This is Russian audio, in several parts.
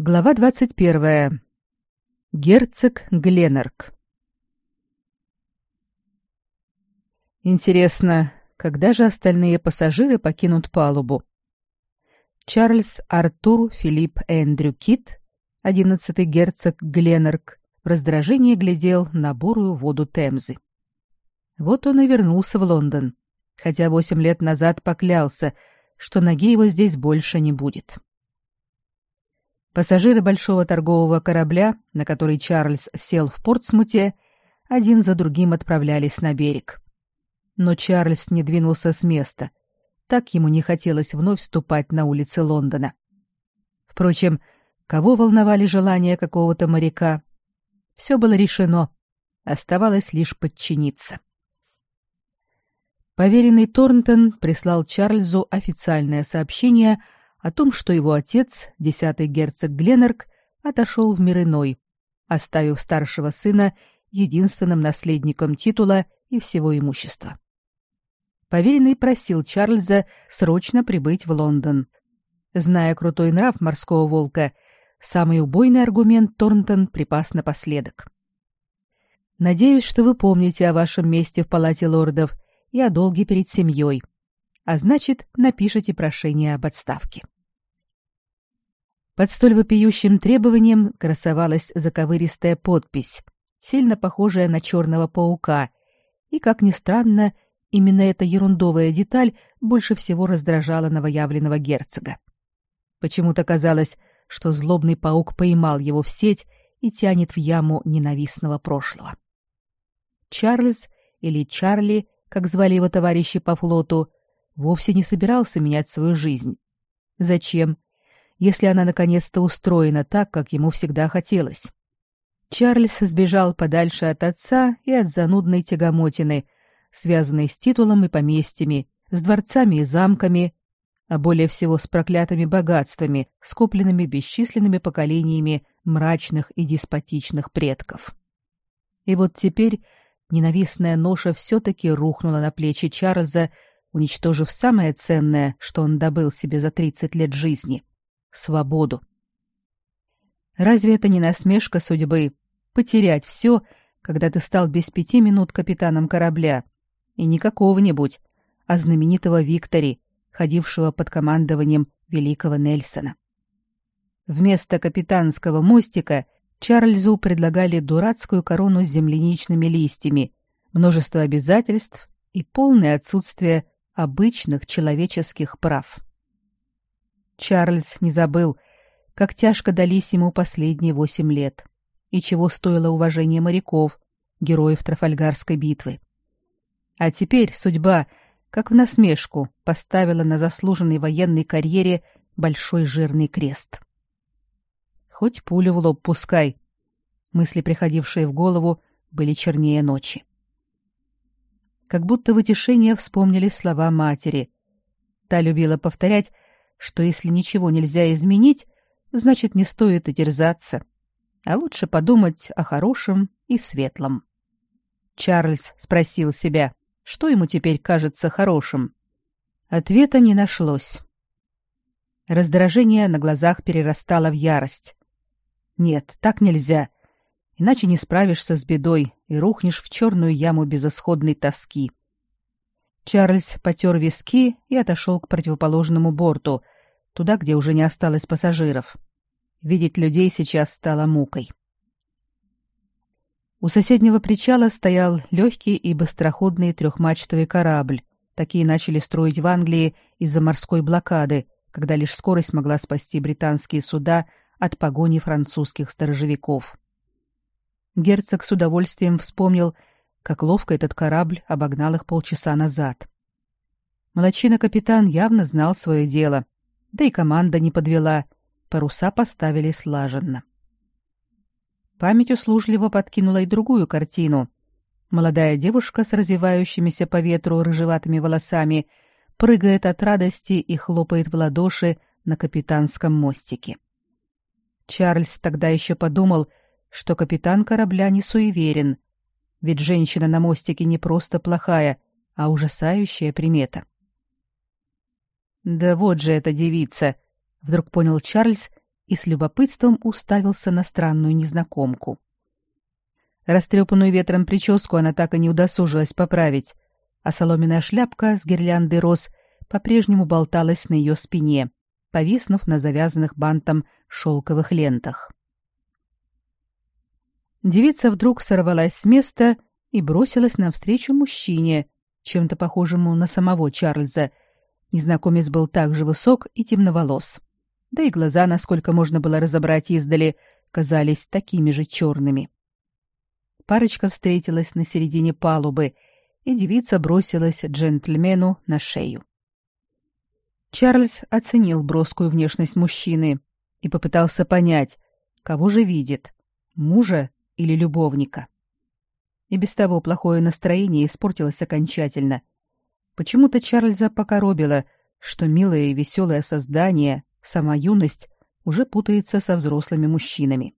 Глава 21. Герцог Гленнерк. Интересно, когда же остальные пассажиры покинут палубу? Чарльз Артур Филипп Эндрю Кит, одиннадцатый герцог Гленнерк, в раздражении глядел на бурую воду Темзы. Вот он и вернулся в Лондон, хотя восемь лет назад поклялся, что ноги его здесь больше не будет. Пассажиры большого торгового корабля, на который Чарльз сел в Портсмуте, один за другим отправлялись на берег. Но Чарльз не двинулся с места. Так ему не хотелось вновь вступать на улицы Лондона. Впрочем, кого волновали желания какого-то моряка? Все было решено. Оставалось лишь подчиниться. Поверенный Торнтон прислал Чарльзу официальное сообщение о том, что его отец, десятый герцог Гленнерк, отошел в мир иной, оставив старшего сына единственным наследником титула и всего имущества. Поверенный просил Чарльза срочно прибыть в Лондон. Зная крутой нрав морского волка, самый убойный аргумент Торнтон припас напоследок. «Надеюсь, что вы помните о вашем месте в палате лордов и о долге перед семьей, а значит, напишите прошение об отставке. Под столь вопиющим требованием красовалась заковыристая подпись, сильно похожая на черного паука, и, как ни странно, именно эта ерундовая деталь больше всего раздражала новоявленного герцога. Почему-то казалось, что злобный паук поймал его в сеть и тянет в яму ненавистного прошлого. Чарльз или Чарли, как звали его товарищи по флоту, вовсе не собирался менять свою жизнь. Зачем, если она наконец-то устроена так, как ему всегда хотелось? Чарльз сбежал подальше от отца и от занудной тягомотины, связанной с титулом и поместьями, с дворцами и замками, а более всего с проклятыми богатствами, скопленными бесчисленными поколениями мрачных и деспотичных предков. И вот теперь ненавистная ноша все-таки рухнула на плечи Чарльза, уничтожив самое ценное, что он добыл себе за 30 лет жизни — свободу. Разве это не насмешка судьбы — потерять все, когда ты стал без пяти минут капитаном корабля, и не какого-нибудь, а знаменитого Виктори, ходившего под командованием великого Нельсона. Вместо капитанского мостика Чарльзу предлагали дурацкую корону с земляничными листьями, множество обязательств и полное отсутствие обычных человеческих прав. Чарльз не забыл, как тяжко дались ему последние восемь лет и чего стоило уважение моряков, героев Трафальгарской битвы. А теперь судьба, как в насмешку, поставила на заслуженной военной карьере большой жирный крест. Хоть пулю в лоб пускай. Мысли, приходившие в голову, были чернее ночи как будто в утешение вспомнили слова матери. Та любила повторять, что если ничего нельзя изменить, значит, не стоит и терзаться, а лучше подумать о хорошем и светлом. Чарльз спросил себя, что ему теперь кажется хорошим. Ответа не нашлось. Раздражение на глазах перерастало в ярость. Нет, так нельзя иначе не справишься с бедой и рухнешь в черную яму безысходной тоски. Чарльз потер виски и отошел к противоположному борту, туда, где уже не осталось пассажиров. Видеть людей сейчас стало мукой. У соседнего причала стоял легкий и быстроходный трехмачтовый корабль. Такие начали строить в Англии из-за морской блокады, когда лишь скорость могла спасти британские суда от погони французских сторожевиков. Герцог с удовольствием вспомнил, как ловко этот корабль обогнал их полчаса назад. Молодчина-капитан явно знал свое дело, да и команда не подвела, паруса поставили слаженно. Память услужливо подкинула и другую картину. Молодая девушка с развивающимися по ветру рыжеватыми волосами прыгает от радости и хлопает в ладоши на капитанском мостике. Чарльз тогда еще подумал, что капитан корабля не суеверен, ведь женщина на мостике не просто плохая, а ужасающая примета. Да вот же эта девица, вдруг понял Чарльз и с любопытством уставился на странную незнакомку. Растрепанную ветром прическу она так и не удосужилась поправить, а соломенная шляпка с гирляндой роз по-прежнему болталась на ее спине, повиснув на завязанных бантом шелковых лентах. Девица вдруг сорвалась с места и бросилась навстречу мужчине, чем-то похожему на самого Чарльза. Незнакомец был также высок и темноволос. Да и глаза, насколько можно было разобрать издали, казались такими же черными. Парочка встретилась на середине палубы, и девица бросилась джентльмену на шею. Чарльз оценил броскую внешность мужчины и попытался понять, кого же видит — мужа или любовника. И без того плохое настроение испортилось окончательно. Почему-то Чарльза покоробило, что милое и веселое создание, сама юность, уже путается со взрослыми мужчинами.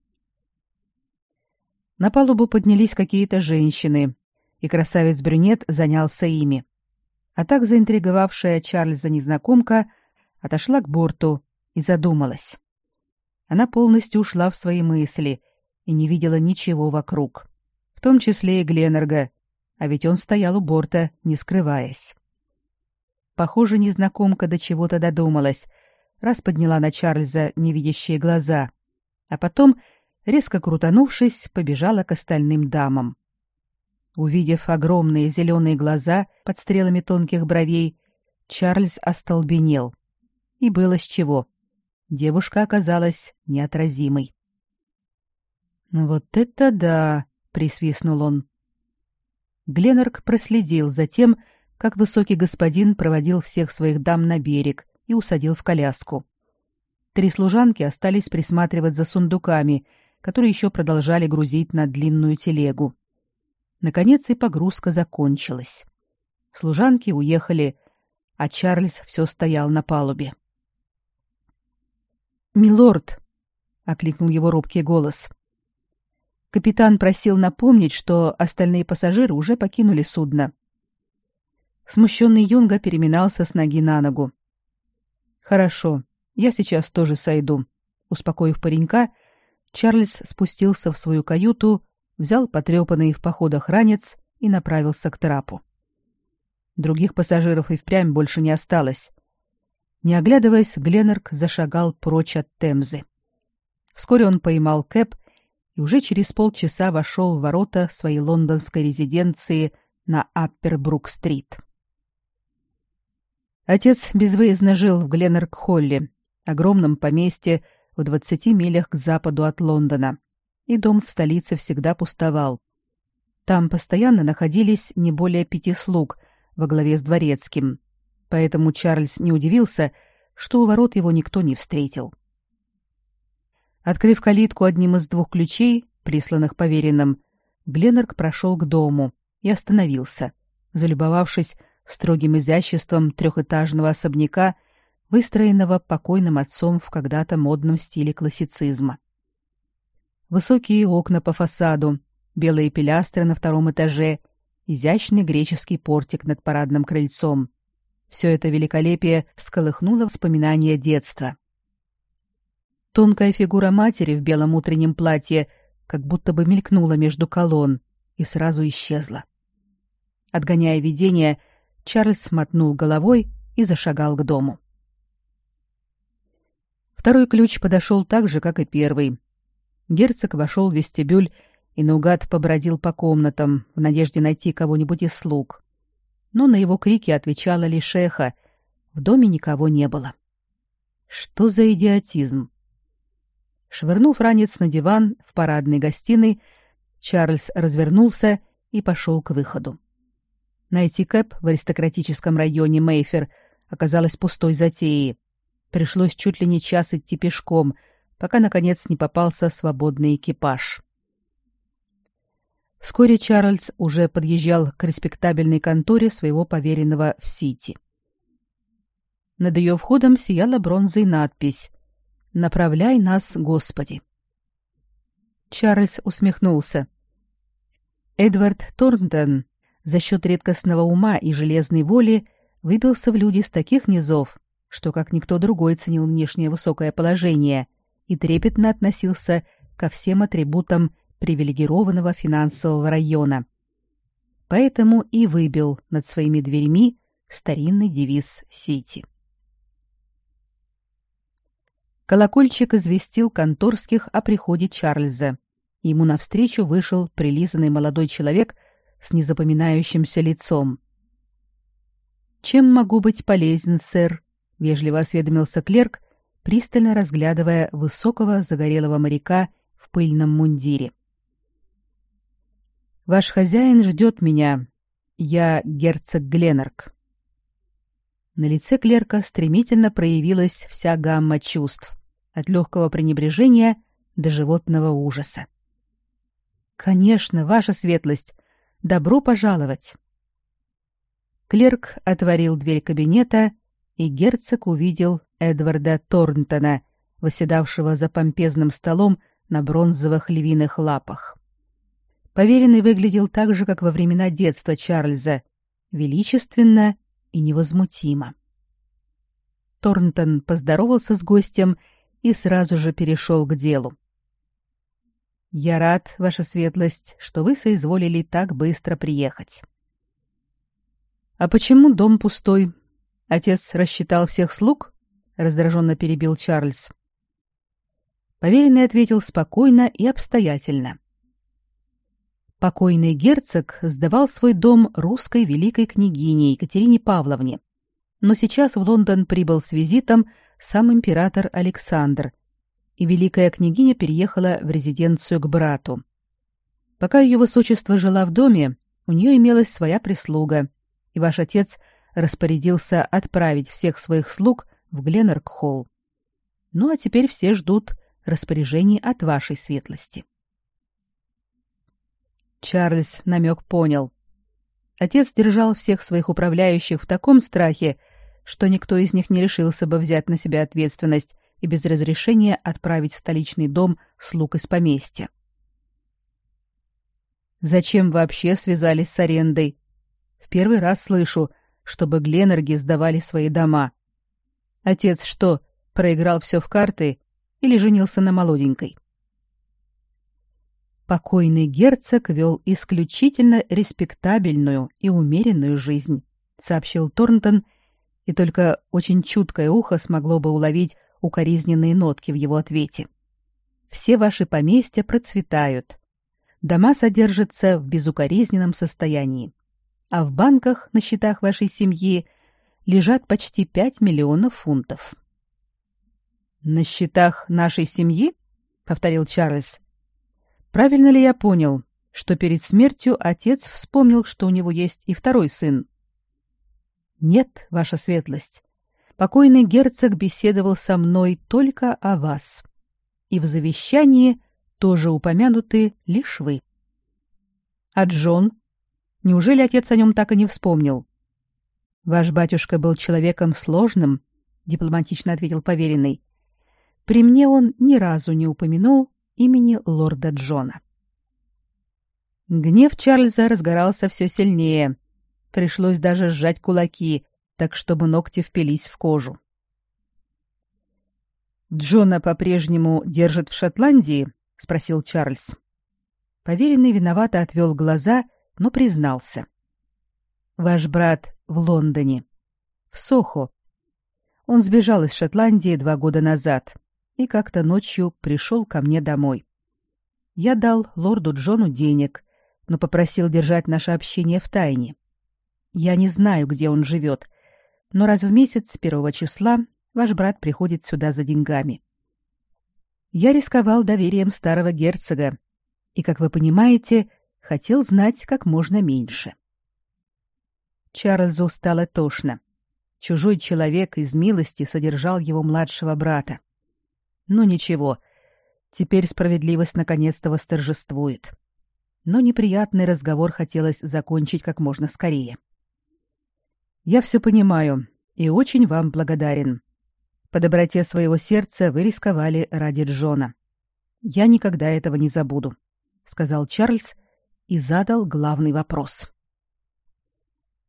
На палубу поднялись какие-то женщины, и красавец-брюнет занялся ими. А так заинтриговавшая Чарльза незнакомка отошла к борту и задумалась. Она полностью ушла в свои мысли и не видела ничего вокруг, в том числе и Гленнерга, а ведь он стоял у борта, не скрываясь. Похоже, незнакомка до чего-то додумалась, раз подняла на Чарльза невидящие глаза, а потом, резко крутанувшись, побежала к остальным дамам. Увидев огромные зеленые глаза под стрелами тонких бровей, Чарльз остолбенел. И было с чего. Девушка оказалась неотразимой. «Вот это да!» — присвистнул он. Гленнерк проследил за тем, как высокий господин проводил всех своих дам на берег и усадил в коляску. Три служанки остались присматривать за сундуками, которые еще продолжали грузить на длинную телегу. Наконец и погрузка закончилась. Служанки уехали, а Чарльз все стоял на палубе. «Милорд!» — окликнул его робкий голос. Капитан просил напомнить, что остальные пассажиры уже покинули судно. Смущенный Юнга переминался с ноги на ногу. «Хорошо, я сейчас тоже сойду». Успокоив паренька, Чарльз спустился в свою каюту взял потрепанный в походах ранец и направился к трапу. Других пассажиров и впрямь больше не осталось. Не оглядываясь, Гленнерк зашагал прочь от Темзы. Вскоре он поймал Кэп и уже через полчаса вошел в ворота своей лондонской резиденции на Аппербрук-стрит. Отец безвыездно жил в Гленнерк-холле, огромном поместье в 20 милях к западу от Лондона, и дом в столице всегда пустовал. Там постоянно находились не более пяти слуг во главе с дворецким, поэтому Чарльз не удивился, что у ворот его никто не встретил. Открыв калитку одним из двух ключей, присланных поверенным, Гленнерк прошел к дому и остановился, залюбовавшись строгим изяществом трехэтажного особняка, выстроенного покойным отцом в когда-то модном стиле классицизма высокие окна по фасаду, белые пилястры на втором этаже, изящный греческий портик над парадным крыльцом. Все это великолепие всколыхнуло воспоминания детства. Тонкая фигура матери в белом утреннем платье как будто бы мелькнула между колонн и сразу исчезла. Отгоняя видение, Чарльз мотнул головой и зашагал к дому. Второй ключ подошел так же, как и первый, Герцог вошел в вестибюль и наугад побродил по комнатам в надежде найти кого-нибудь из слуг. Но на его крики отвечала лишь эхо. В доме никого не было. Что за идиотизм? Швырнув ранец на диван в парадной гостиной, Чарльз развернулся и пошел к выходу. Найти Кэп в аристократическом районе Мейфер оказалось пустой затеей. Пришлось чуть ли не час идти пешком — пока, наконец, не попался свободный экипаж. Вскоре Чарльз уже подъезжал к респектабельной конторе своего поверенного в Сити. Над ее входом сияла бронзой надпись «Направляй нас, Господи». Чарльз усмехнулся. Эдвард Торнтон за счет редкостного ума и железной воли выбился в люди с таких низов, что как никто другой ценил внешнее высокое положение – и трепетно относился ко всем атрибутам привилегированного финансового района. Поэтому и выбил над своими дверьми старинный девиз Сити. Колокольчик известил конторских о приходе Чарльза. Ему навстречу вышел прилизанный молодой человек с незапоминающимся лицом. «Чем могу быть полезен, сэр?» — вежливо осведомился клерк, пристально разглядывая высокого загорелого моряка в пыльном мундире. «Ваш хозяин ждет меня. Я герцог Гленнерк». На лице клерка стремительно проявилась вся гамма чувств, от легкого пренебрежения до животного ужаса. «Конечно, ваша светлость. Добро пожаловать!» Клерк отворил дверь кабинета, и герцог увидел Эдварда Торнтона, восседавшего за помпезным столом на бронзовых львиных лапах. Поверенный выглядел так же, как во времена детства Чарльза, величественно и невозмутимо. Торнтон поздоровался с гостем и сразу же перешел к делу. «Я рад, ваша светлость, что вы соизволили так быстро приехать. А почему дом пустой? Отец рассчитал всех слуг? раздраженно перебил Чарльз. Поверенный ответил спокойно и обстоятельно. Покойный герцог сдавал свой дом русской великой княгине Екатерине Павловне. Но сейчас в Лондон прибыл с визитом сам император Александр, и великая княгиня переехала в резиденцию к брату. Пока ее высочество жила в доме, у нее имелась своя прислуга — и ваш отец распорядился отправить всех своих слуг в Гленнерк-холл. Ну а теперь все ждут распоряжений от вашей светлости. Чарльз намек понял. Отец держал всех своих управляющих в таком страхе, что никто из них не решился бы взять на себя ответственность и без разрешения отправить в столичный дом слуг из поместья. Зачем вообще связались с арендой? первый раз слышу, чтобы Гленнерги сдавали свои дома. Отец что, проиграл все в карты или женился на молоденькой? Покойный герцог вел исключительно респектабельную и умеренную жизнь, сообщил Торнтон, и только очень чуткое ухо смогло бы уловить укоризненные нотки в его ответе. Все ваши поместья процветают. Дома содержатся в безукоризненном состоянии а в банках на счетах вашей семьи лежат почти 5 миллионов фунтов. На счетах нашей семьи? повторил Чарльз. Правильно ли я понял, что перед смертью отец вспомнил, что у него есть и второй сын? Нет, ваша светлость. Покойный герцог беседовал со мной только о вас. И в завещании тоже упомянуты лишь вы. А Джон Неужели отец о нем так и не вспомнил? Ваш батюшка был человеком сложным, дипломатично ответил поверенный. При мне он ни разу не упомянул имени лорда Джона. Гнев Чарльза разгорался все сильнее. Пришлось даже сжать кулаки, так чтобы ногти впились в кожу. Джона по-прежнему держат в Шотландии, спросил Чарльз. Поверенный виновато отвел глаза но признался. Ваш брат в Лондоне, в Сохо. Он сбежал из Шотландии два года назад и как-то ночью пришел ко мне домой. Я дал лорду Джону денег, но попросил держать наше общение в тайне. Я не знаю, где он живет, но раз в месяц первого числа ваш брат приходит сюда за деньгами. Я рисковал доверием старого герцога, и, как вы понимаете, хотел знать как можно меньше. Чарльзу стало тошно. Чужой человек из милости содержал его младшего брата. Ну ничего, теперь справедливость наконец-то восторжествует. Но неприятный разговор хотелось закончить как можно скорее. Я все понимаю и очень вам благодарен. По доброте своего сердца вы рисковали ради Джона. Я никогда этого не забуду, сказал Чарльз и задал главный вопрос.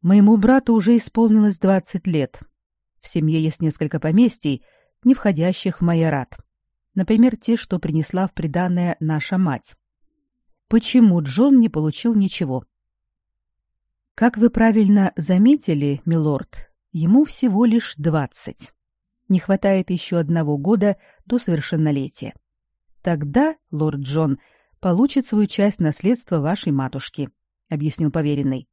Моему брату уже исполнилось 20 лет. В семье есть несколько поместий, не входящих в майорат. Например, те, что принесла в приданое наша мать. Почему Джон не получил ничего? Как вы правильно заметили, милорд, ему всего лишь двадцать. Не хватает еще одного года до совершеннолетия. Тогда лорд Джон получит свою часть наследства вашей матушки, объяснил поверенный.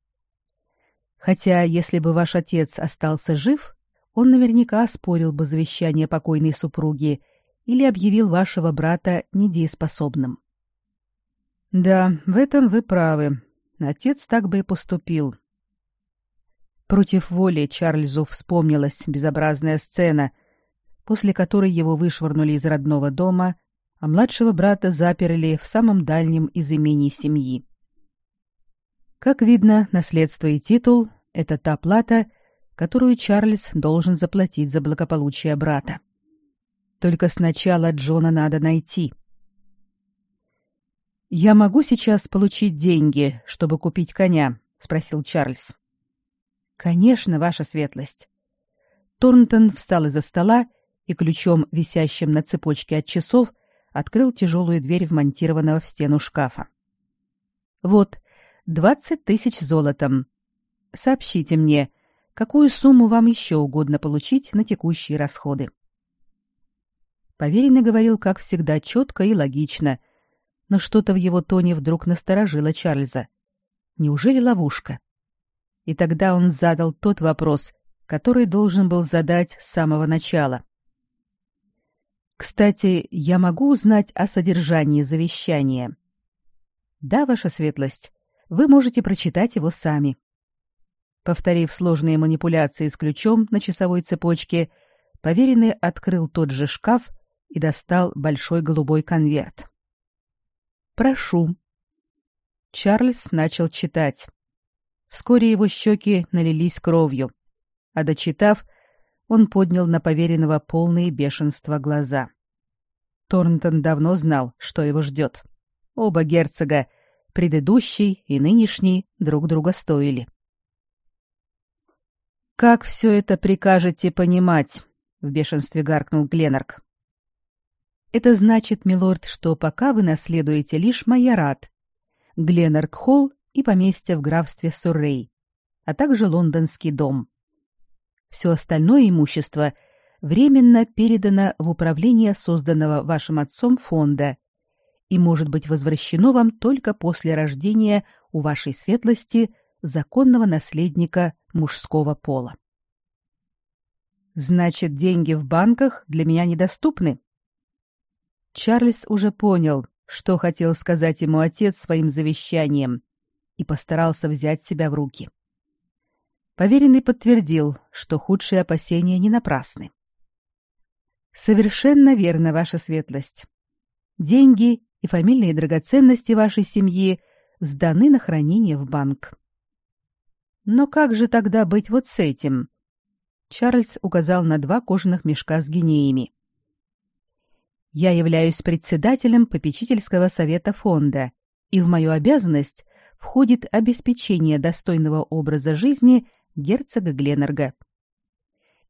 Хотя, если бы ваш отец остался жив, он наверняка оспорил бы завещание покойной супруги или объявил вашего брата недееспособным. Да, в этом вы правы. Отец так бы и поступил. Против воли Чарльзу вспомнилась безобразная сцена, после которой его вышвырнули из родного дома, а младшего брата заперли в самом дальнем из имений семьи. Как видно, наследство и титул — это та плата, которую Чарльз должен заплатить за благополучие брата. Только сначала Джона надо найти. «Я могу сейчас получить деньги, чтобы купить коня?» — спросил Чарльз. «Конечно, ваша светлость». Торнтон встал из-за стола и ключом, висящим на цепочке от часов, открыл тяжелую дверь вмонтированного в стену шкафа. «Вот, двадцать тысяч золотом. Сообщите мне, какую сумму вам еще угодно получить на текущие расходы. Поверенный говорил, как всегда, четко и логично, но что-то в его тоне вдруг насторожило Чарльза. Неужели ловушка? И тогда он задал тот вопрос, который должен был задать с самого начала. «Кстати, я могу узнать о содержании завещания?» «Да, ваша светлость вы можете прочитать его сами. Повторив сложные манипуляции с ключом на часовой цепочке, поверенный открыл тот же шкаф и достал большой голубой конверт. «Прошу». Чарльз начал читать. Вскоре его щеки налились кровью, а дочитав, он поднял на поверенного полные бешенства глаза. Торнтон давно знал, что его ждет. Оба герцога — предыдущий и нынешний друг друга стоили. «Как все это прикажете понимать?» — в бешенстве гаркнул Гленарк. «Это значит, милорд, что пока вы наследуете лишь майорат, Гленарк-холл и поместье в графстве Суррей, а также лондонский дом. Все остальное имущество временно передано в управление созданного вашим отцом фонда — и может быть возвращено вам только после рождения у вашей светлости законного наследника мужского пола. Значит, деньги в банках для меня недоступны. Чарльз уже понял, что хотел сказать ему отец своим завещанием, и постарался взять себя в руки. Поверенный подтвердил, что худшие опасения не напрасны. Совершенно верно, ваша светлость. Деньги и фамильные драгоценности вашей семьи сданы на хранение в банк. Но как же тогда быть вот с этим? Чарльз указал на два кожаных мешка с гинеями. Я являюсь председателем попечительского совета фонда, и в мою обязанность входит обеспечение достойного образа жизни герцога Гленнерга.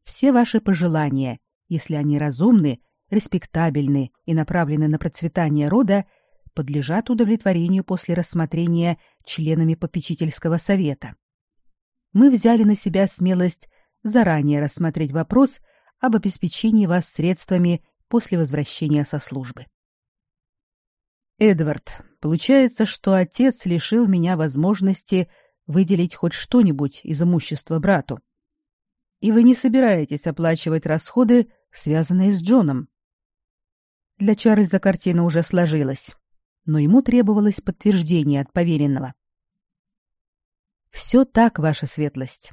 Все ваши пожелания, если они разумны, респектабельны и направлены на процветание рода, подлежат удовлетворению после рассмотрения членами попечительского совета. Мы взяли на себя смелость заранее рассмотреть вопрос об обеспечении вас средствами после возвращения со службы. Эдвард, получается, что отец лишил меня возможности выделить хоть что-нибудь из имущества брату. И вы не собираетесь оплачивать расходы, связанные с Джоном. Для Чарльза картина уже сложилась, но ему требовалось подтверждение от поверенного. Все так, ваша светлость.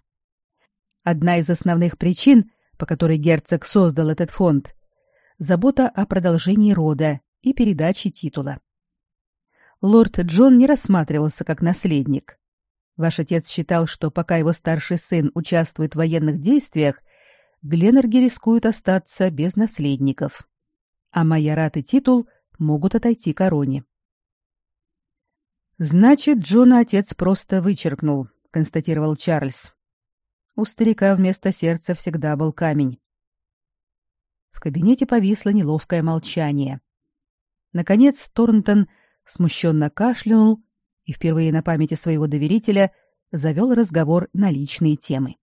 Одна из основных причин, по которой герцог создал этот фонд, забота о продолжении рода и передаче титула. Лорд Джон не рассматривался как наследник. Ваш отец считал, что пока его старший сын участвует в военных действиях, Гленнерги рискуют остаться без наследников а майорат и титул могут отойти короне. Значит, Джона отец просто вычеркнул, констатировал Чарльз. У старика вместо сердца всегда был камень. В кабинете повисло неловкое молчание. Наконец Торнтон смущенно кашлянул и впервые на памяти своего доверителя завел разговор на личные темы.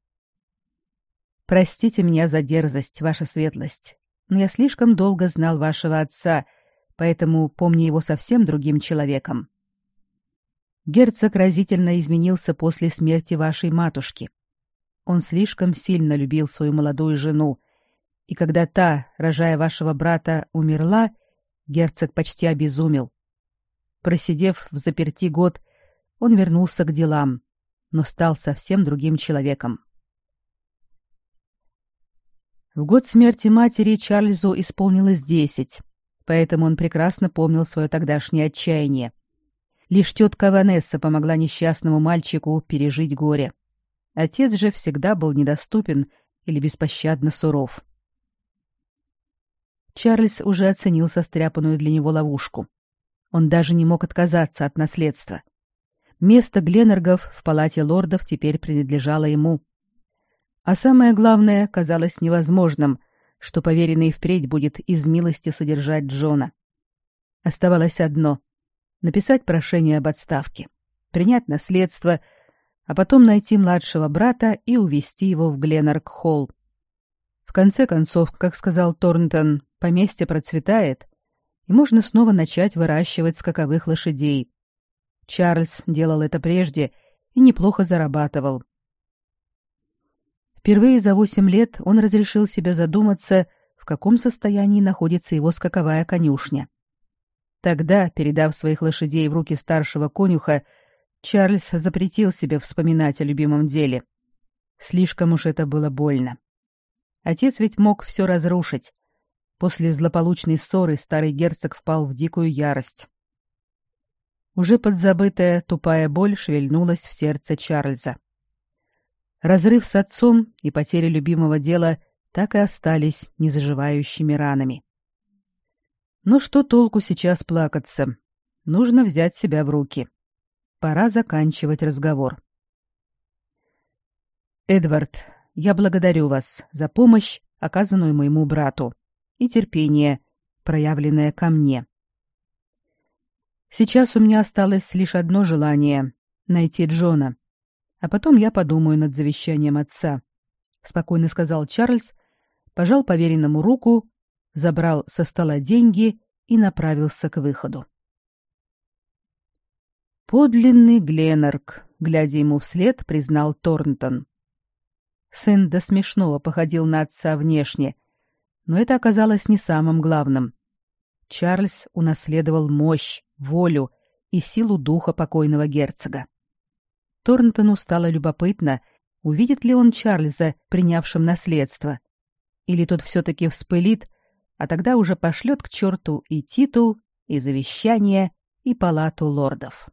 Простите меня за дерзость, ваша светлость, но я слишком долго знал вашего отца, поэтому помню его совсем другим человеком. Герцог разительно изменился после смерти вашей матушки. Он слишком сильно любил свою молодую жену, и когда та, рожая вашего брата, умерла, герцог почти обезумел. Просидев в заперти год, он вернулся к делам, но стал совсем другим человеком. В год смерти матери Чарльзу исполнилось десять, поэтому он прекрасно помнил свое тогдашнее отчаяние. Лишь тетка Ванесса помогла несчастному мальчику пережить горе. Отец же всегда был недоступен или беспощадно суров. Чарльз уже оценил состряпанную для него ловушку. Он даже не мог отказаться от наследства. Место Гленнергов в палате лордов теперь принадлежало ему. А самое главное, казалось невозможным, что поверенный впредь будет из милости содержать Джона. Оставалось одно — написать прошение об отставке, принять наследство, а потом найти младшего брата и увезти его в Гленнерк-холл. В конце концов, как сказал Торнтон, поместье процветает, и можно снова начать выращивать скаковых лошадей. Чарльз делал это прежде и неплохо зарабатывал. Впервые за восемь лет он разрешил себе задуматься, в каком состоянии находится его скаковая конюшня. Тогда, передав своих лошадей в руки старшего конюха, Чарльз запретил себе вспоминать о любимом деле. Слишком уж это было больно. Отец ведь мог все разрушить. После злополучной ссоры старый герцог впал в дикую ярость. Уже подзабытая тупая боль шевельнулась в сердце Чарльза. Разрыв с отцом и потеря любимого дела так и остались незаживающими ранами. Но что толку сейчас плакаться? Нужно взять себя в руки. Пора заканчивать разговор. Эдвард, я благодарю вас за помощь, оказанную моему брату, и терпение, проявленное ко мне. Сейчас у меня осталось лишь одно желание — найти Джона а потом я подумаю над завещанием отца, спокойно сказал Чарльз, пожал поверенному руку, забрал со стола деньги и направился к выходу. Подлинный Гленарк, глядя ему вслед, признал Торнтон. Сын до смешного походил на отца внешне, но это оказалось не самым главным. Чарльз унаследовал мощь, волю и силу духа покойного герцога. Торнтону стало любопытно, увидит ли он Чарльза, принявшим наследство. Или тот все-таки вспылит, а тогда уже пошлет к черту и титул, и завещание, и палату лордов.